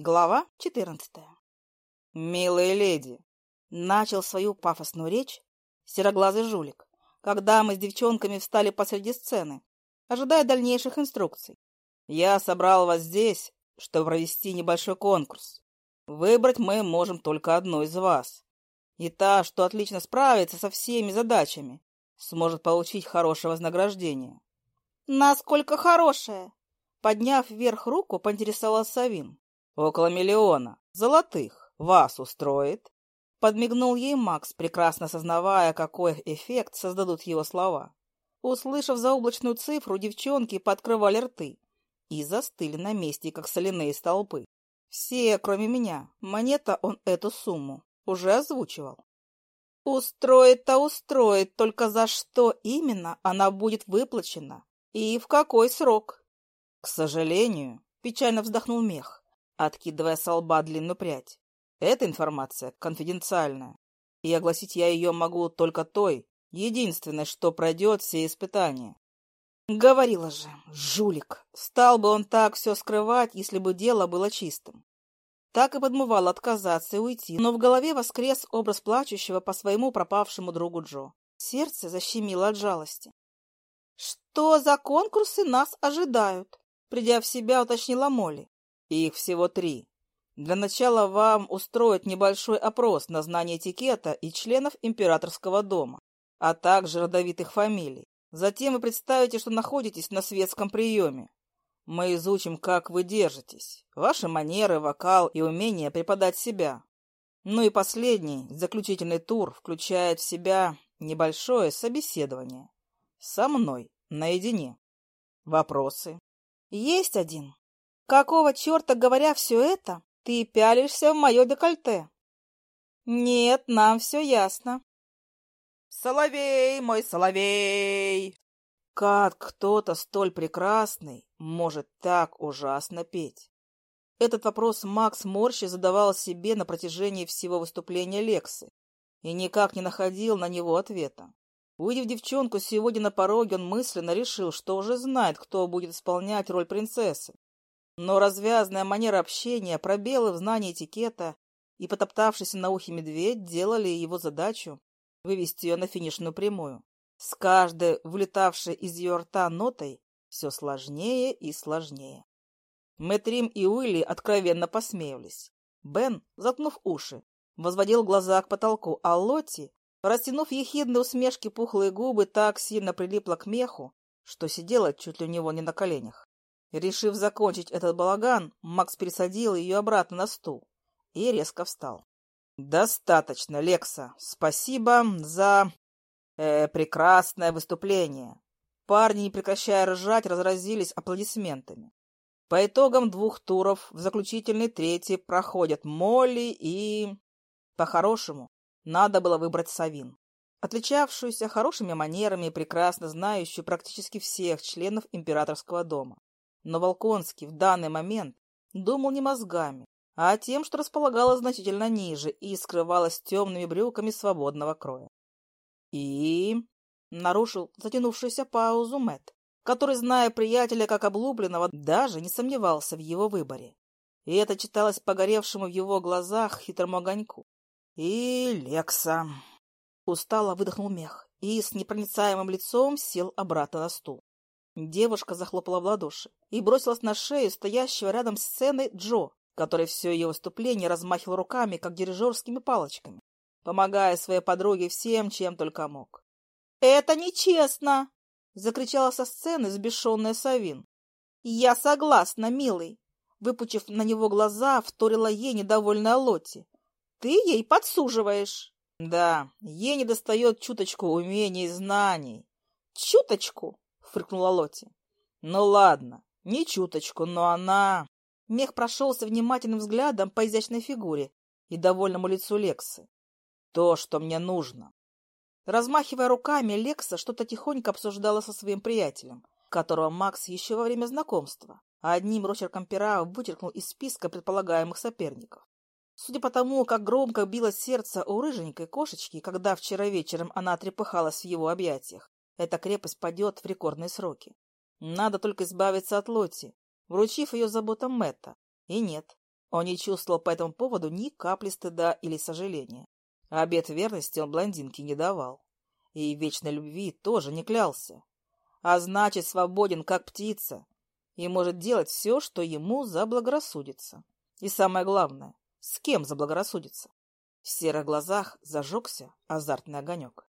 Глава 14. «Милые леди!» — начал свою пафосную речь сероглазый жулик, когда мы с девчонками встали посреди сцены, ожидая дальнейших инструкций. «Я собрал вас здесь, чтобы провести небольшой конкурс. Выбрать мы можем только одну из вас. И та, что отлично справится со всеми задачами, сможет получить хорошее вознаграждение». «Насколько хорошее?» Подняв вверх руку, поинтересовался Савин. «Около миллиона. Золотых. Вас устроит?» Подмигнул ей Макс, прекрасно сознавая, какой эффект создадут его слова. Услышав заоблачную цифру, девчонки подкрывали рты и застыли на месте, как соляные столпы. Все, кроме меня. Монета он эту сумму уже озвучивал. Устроит-то устроит, только за что именно она будет выплачена и в какой срок? К сожалению, печально вздохнул мех откидывая с лба длинную прядь. Эта информация конфиденциальная, и огласить я ее могу только той, единственной, что пройдет все испытания. Говорила же, жулик, стал бы он так все скрывать, если бы дело было чистым. Так и подмывал отказаться и уйти, но в голове воскрес образ плачущего по своему пропавшему другу Джо. Сердце защемило от жалости. «Что за конкурсы нас ожидают?» Придя в себя, уточнила Молли. Их всего три. Для начала вам устроят небольшой опрос на знание этикета и членов императорского дома, а также родовитых фамилий. Затем вы представите, что находитесь на светском приеме. Мы изучим, как вы держитесь, ваши манеры, вокал и умение преподать себя. Ну и последний, заключительный тур, включает в себя небольшое собеседование. Со мной, наедине. Вопросы? Есть один. Какого черта, говоря все это, ты пялишься в мое декольте? Нет, нам все ясно. Соловей, мой соловей! Как кто-то столь прекрасный может так ужасно петь? Этот вопрос Макс Морщи задавал себе на протяжении всего выступления Лексы и никак не находил на него ответа. Увидев девчонку сегодня на пороге, он мысленно решил, что уже знает, кто будет исполнять роль принцессы. Но развязная манера общения, пробелы в знании этикета и потоптавшийся на ухе медведь делали его задачу вывести ее на финишную прямую. С каждой вылетавшей из ее рта нотой все сложнее и сложнее. Мэтрим и Уилли откровенно посмеялись. Бен, заткнув уши, возводил глаза к потолку, а Лотти, растянув ехидные усмешки пухлые губы, так сильно прилипла к меху, что сидела чуть ли у него не на коленях. Решив закончить этот балаган, Макс пересадил ее обратно на стул и резко встал. «Достаточно, Лекса. Спасибо за... Э, прекрасное выступление». Парни, не прекращая ржать, разразились аплодисментами. По итогам двух туров в заключительный третий проходят Молли и... По-хорошему, надо было выбрать Савин, отличавшуюся хорошими манерами и прекрасно знающую практически всех членов императорского дома. Но Волконский в данный момент думал не мозгами, а тем, что располагалось значительно ниже и скрывалось темными брюками свободного кроя. И... нарушил затянувшуюся паузу Мэт, который, зная приятеля как облупленного, даже не сомневался в его выборе. И это читалось погоревшему в его глазах хитрому огоньку. И Лекса... Устало выдохнул мех и с непроницаемым лицом сел обратно на стул. Девушка захлопала в ладоши и бросилась на шею стоящего рядом с сценой Джо, который все ее выступление размахивал руками, как дирижерскими палочками, помогая своей подруге всем, чем только мог. «Это нечестно!» — закричала со сцены сбешенная Савин. «Я согласна, милый!» Выпучив на него глаза, вторила ей недовольная Лотти. «Ты ей подсуживаешь!» «Да, ей недостает чуточку умений и знаний». «Чуточку? — фыркнула Лоти. «Ну ладно, не чуточку, но она...» Мех прошелся внимательным взглядом по изящной фигуре и довольному лицу Лексы. «То, что мне нужно». Размахивая руками, Лекса что-то тихонько обсуждала со своим приятелем, которого Макс еще во время знакомства, одним рочерком пера вычеркнул из списка предполагаемых соперников. Судя по тому, как громко билось сердце у рыженькой кошечки, когда вчера вечером она трепыхалась в его объятиях, эта крепость падет в рекордные сроки. Надо только избавиться от Лотти, вручив ее заботам Мэтта. И нет, Он не чувствовал по этому поводу ни капли стыда или сожаления. Обет верности он блондинке не давал. И вечной любви тоже не клялся. А значит, свободен, как птица, и может делать все, что ему заблагорассудится. И самое главное, с кем заблагорассудится. В серых глазах зажегся азартный огонек.